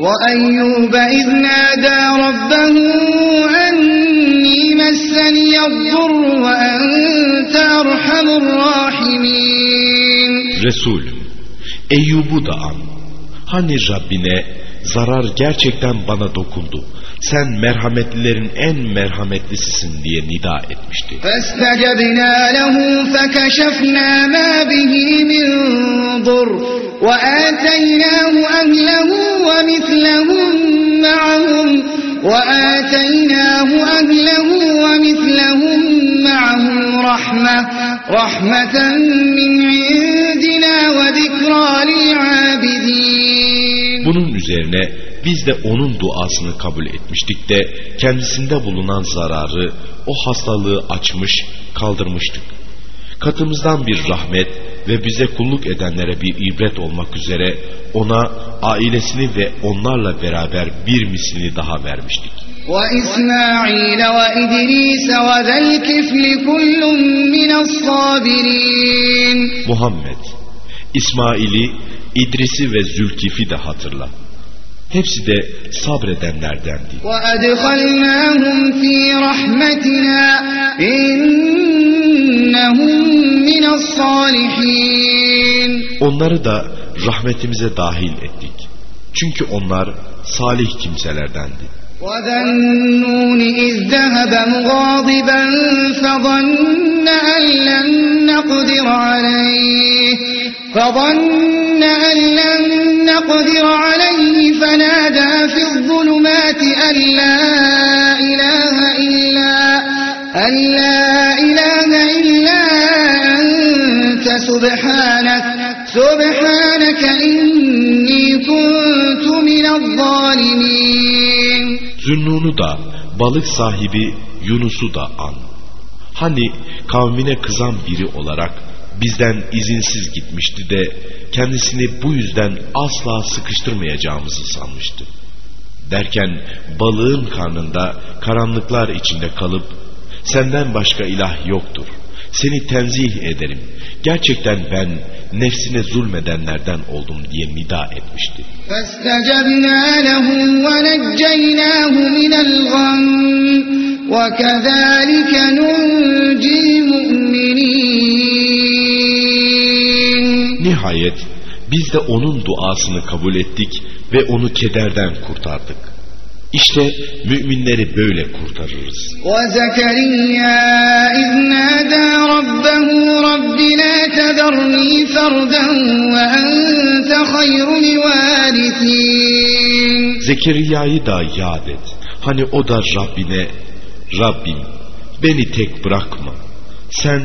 وأيوب إذ نادى ربه أني مسني الضر وأنت أرحم الراحمين Resul, Eyyub'u da an. Rabbine zarar gerçekten bana dokundu. Sen merhametlilerin en merhametlisisin diye nida etmişti. فاستجبنا له فكشفنا ما به من ضر وآتيناه أهله ومثلهم معهم وآتيناه أهله ومثلهم معهم رحمة رحمة من عندنا وذكرى للعابدين Bunun üzerine biz de onun duasını kabul etmiştik de kendisinde bulunan zararı, o hastalığı açmış, kaldırmıştık. Katımızdan bir rahmet ve bize kulluk edenlere bir ibret olmak üzere ona ailesini ve onlarla beraber bir mislini daha vermiştik. وإسماعيل وإدريس وذا الكفل كل من الصابرين Muhammed, İsmail'i, İdris'i ve Zülkif'i de hatırla. Hepsi de sabredenlerdendi. وأدخلناهم في رحمتنا إنهم من الصالحين Onları da rahmetimize dahil ettik. Çünkü onlar salih kimselerdendi. وذا النون إذ ذهب مغاضبا فظن أن لن نقدر عليه فظن أن لن نقدر عليه فنادى في الظلمات أن لا إله إلا أن لا إله إلا أنت سبحانك سبحانك إني كنت من الظالمين Zünnun'u da balık sahibi Yunus'u da an. Hani kavmine kızan biri olarak bizden izinsiz gitmişti de kendisini bu yüzden asla sıkıştırmayacağımızı sanmıştı. Derken balığın karnında karanlıklar içinde kalıp senden başka ilah yoktur. Seni tenzih ederim. Gerçekten ben nefsine zulmedenlerden oldum diye nida etmişti. فاستجبنا له ونجيناه من الغم وكذلك ننجي Nihayet biz de onun duasını kabul ettik ve onu kederden kurtardık. İşte müminleri böyle kurtarırız. وزكريا إذ نادى ربه رب لا تذرني فردا وأنت خير الوارثين Zekeriya'yı da yad et. Hani o da Rabbine, Rabbim beni tek bırakma. Sen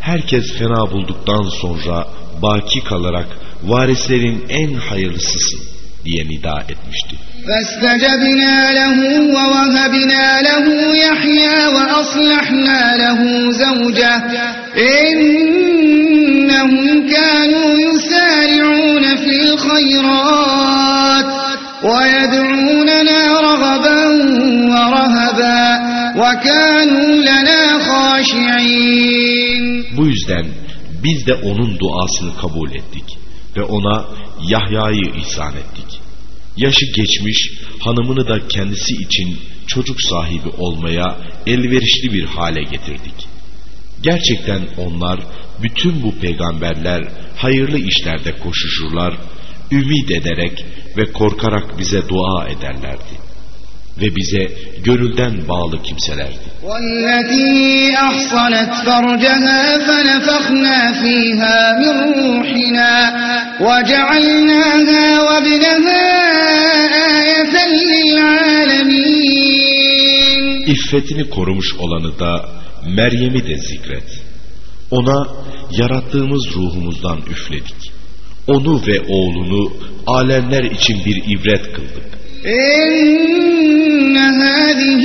herkes fena bulduktan sonra baki kalarak varislerin en hayırlısısın diye nida etmişti. فاستجبنا له ووهبنا له يحيى وأصلحنا له زوجه إنهم كانوا يسارعون في الخيرات ويدعوننا رغبا ورهبا وكانوا لنا خاشعين Bu yüzden biz de onun duasını kabul ettik ve ona Yahya'yı ihsan ettik. Yaşı geçmiş hanımını da kendisi için çocuk sahibi olmaya elverişli bir hale getirdik. Gerçekten onlar bütün bu peygamberler hayırlı işlerde koşuşurlar, ümit ederek ve korkarak bize dua ederlerdi ve bize gönülden bağlı kimselerdi. İffetini korumuş olanı da Meryem'i de zikret. Ona yarattığımız ruhumuzdan üfledik. Onu ve oğlunu alemler için bir ibret kıldık. إن هذه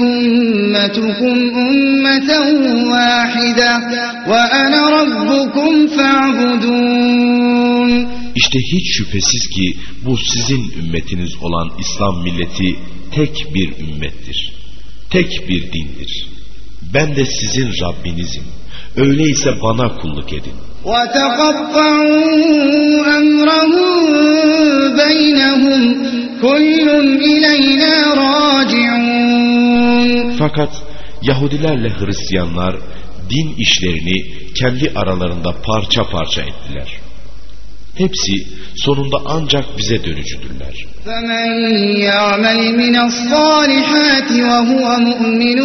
أمتكم أمة واحدة وأنا ربكم فاعبدون İşte hiç şüphesiz ki bu sizin ümmetiniz olan İslam milleti tek bir ümmettir. Tek bir dindir. Ben de sizin Rabbinizim. Öyleyse bana kulluk edin. وتقطعوا Fakat Yahudilerle Hristiyanlar din işlerini kendi aralarında parça parça ettiler. Hepsi sonunda ancak bize dönücüdürler. فمن يعمل من الصالحات وهو مؤمن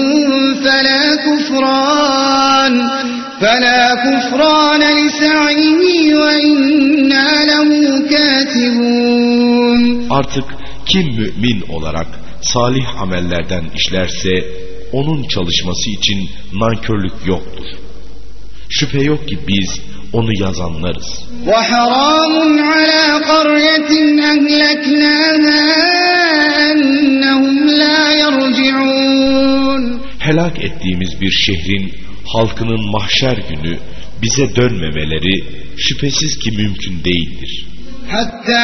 فلا كفران فلا كفران لسعيه وإنا له كاتبون Artık kim mümin olarak salih amellerden işlerse onun çalışması için nankörlük yoktur. Şüphe yok ki biz onu yazanlarız. وحرام على قرية أهلكناها أنهم لا يرجعون Helak ettiğimiz bir şehrin halkının mahşer günü bize dönmemeleri şüphesiz ki mümkün değildir. حتى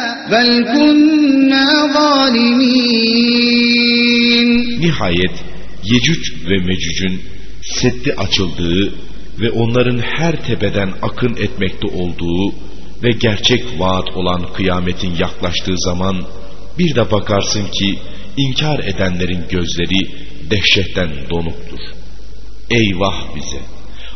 بل كنا ظالمين Nihayet Yecüc ve Mecüc'ün seddi açıldığı ve onların her tepeden akın etmekte olduğu ve gerçek vaat olan kıyametin yaklaştığı zaman bir de bakarsın ki inkar edenlerin gözleri dehşetten donuktur. Eyvah bize!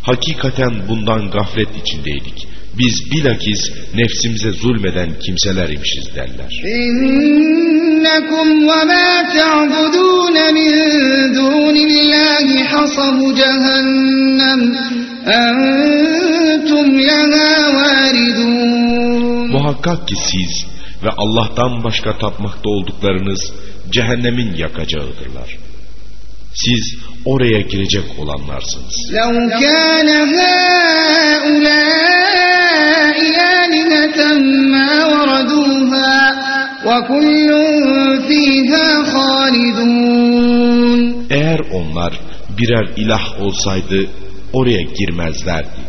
Hakikaten bundan gaflet içindeydik. Biz bilakis nefsimize zulmeden kimseler imişiz derler. İnnekum ve ma te'budûne min dûnillâhi hasabu cehennem entum lehâ varidûn. Muhakkak ki siz ve Allah'tan başka tapmakta olduklarınız cehennemin yakacağıdırlar. Siz oraya girecek olanlarsınız. لو كان هؤلاء آلهة ما وردوها وكل فيها خالدون Eğer onlar birer ilah olsaydı oraya girmezlerdi.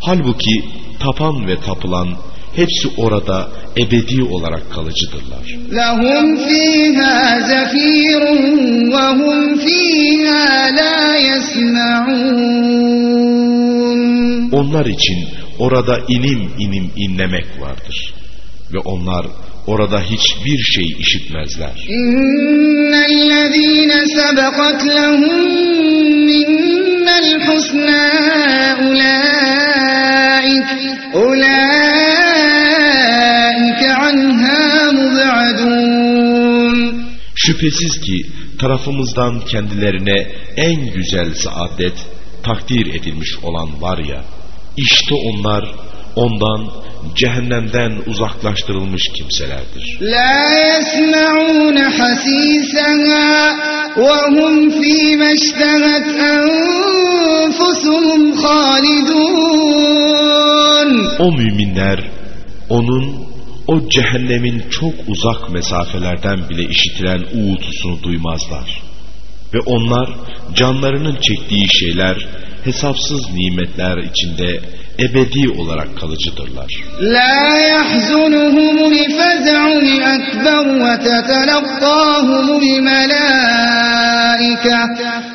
Halbuki tapan ve tapılan hepsi orada ebedi olarak kalıcıdırlar. Lahum fiha zafirun ve hum fiha la yesma'un. Onlar için orada inim inim inlemek vardır ve onlar orada hiçbir şey işitmezler. İnnellezîne sebekat lehum minnel husnâ ulâ Şüphesiz ki tarafımızdan kendilerine en güzel saadet takdir edilmiş olan var ya, işte onlar ondan cehennemden uzaklaştırılmış kimselerdir. La yesma'un hasisaha ve hum fi meştehet enfusuhum halidun. O müminler onun o cehennemin çok uzak mesafelerden bile işitilen uğultusunu duymazlar. Ve onlar canlarının çektiği şeyler hesapsız nimetler içinde ebedi olarak kalıcıdırlar. La yahzunuhumul fez'ul ekber ve tetelakkahumul melâike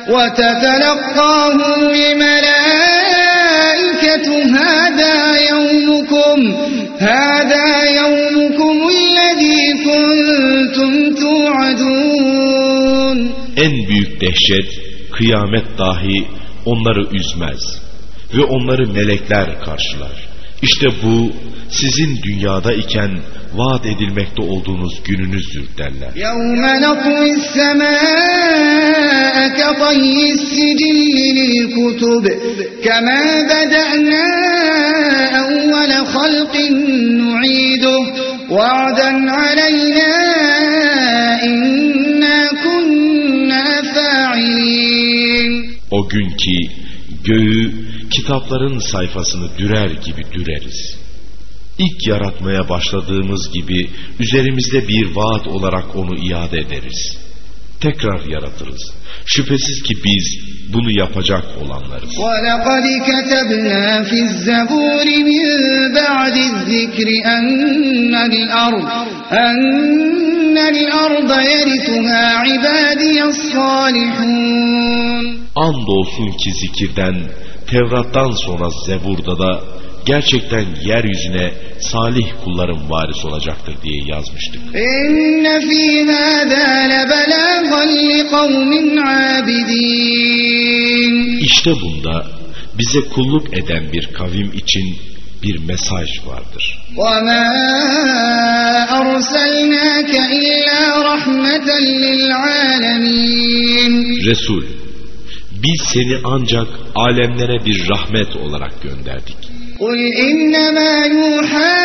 ve tetelakkahumul melâike الملائكة هذا يومكم هذا يومكم الذي كنتم توعدون En büyük dehşet kıyamet dahi onları üzmez ve onları melekler karşılar. İşte bu sizin dünyada iken vaat edilmekte olduğunuz gününüzdür derler. يوم نطوي السماء كطي السجل للكتب كما بدأنا أول خلق نعيده وعدا علينا إنا كنا فاعلين O gün ki göğü kitapların sayfasını dürer gibi düreriz. İlk yaratmaya başladığımız gibi üzerimizde bir vaat olarak onu iade ederiz. Tekrar yaratırız. Şüphesiz ki biz bunu yapacak olanlarız. وَلَقَدْ كَتَبْنَا فِي الزَّبُورِ مِنْ بَعْدِ الذِّكْرِ أَنَّ الْأَرْضَ أَنَّ الْأَرْضَ يَرِثُهَا عِبَادِيَ الصَّالِحُونَ Andolsun ki zikirden, Tevrat'tan sonra Zebur'da da gerçekten yeryüzüne salih kulların varis olacaktır diye yazmıştık. İnne fî hâdâ lebelâgan li kavmin âbidîn. İşte bunda bize kulluk eden bir kavim için bir mesaj vardır. وَمَا أَرْسَلْنَاكَ إِلَّا رَحْمَةً لِلْعَالَمِينَ Resul, biz seni ancak alemlere bir rahmet olarak gönderdik. قل إنما يوحى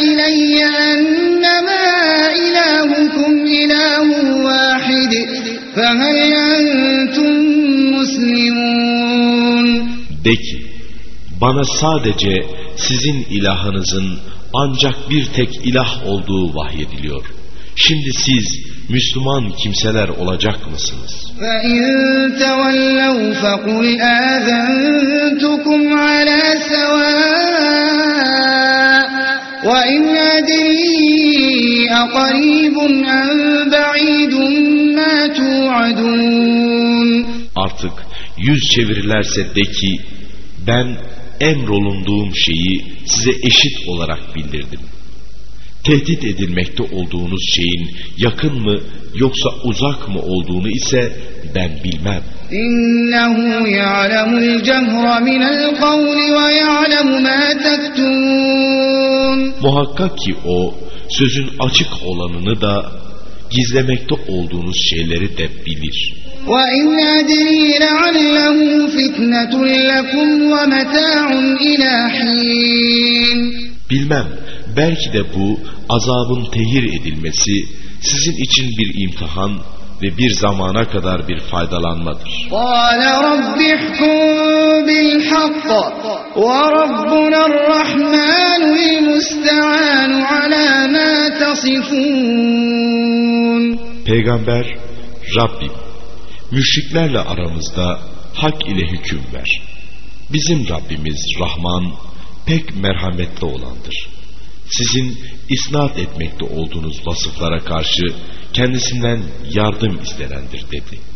إلي أنما إلهكم إله واحد فهل أنتم مسلمون De ki, bana sadece sizin ilahınızın ancak bir tek ilah olduğu vahyediliyor. Şimdi siz Müslüman kimseler olacak mısınız? فَاِنْ تَوَلَّوْا فَقُلْ آذَنْتُكُمْ عَلَى سَوَاءٍ وَاِنْ أَدْرِي أَقَرِيبٌ أَمْ بَعِيدٌ مَا تُوعَدُونَ Artık yüz çevirirlerse de ki ben emrolunduğum şeyi size eşit olarak bildirdim. Tehdit edilmekte olduğunuz şeyin yakın mı yoksa uzak mı olduğunu ise ben bilmem. İnnehu ya'lemul cehra minel kavli ve ya'lemu ma tektun. Muhakkak ki o sözün açık olanını da gizlemekte olduğunuz şeyleri de bilir. وَاِنْ اَدْرِي لَعَلَّهُ فِتْنَةٌ لَكُمْ وَمَتَاعٌ اِلَى حِينٍ Bilmem Belki de bu azabın tehir edilmesi sizin için bir imtihan ve bir zamana kadar bir faydalanmadır. Peygamber, Rabbim, müşriklerle aramızda hak ile hüküm ver. Bizim Rabbimiz Rahman, pek merhametli olandır.'' Sizin isnat etmekte olduğunuz vasıflara karşı kendisinden yardım istenendir dedi.''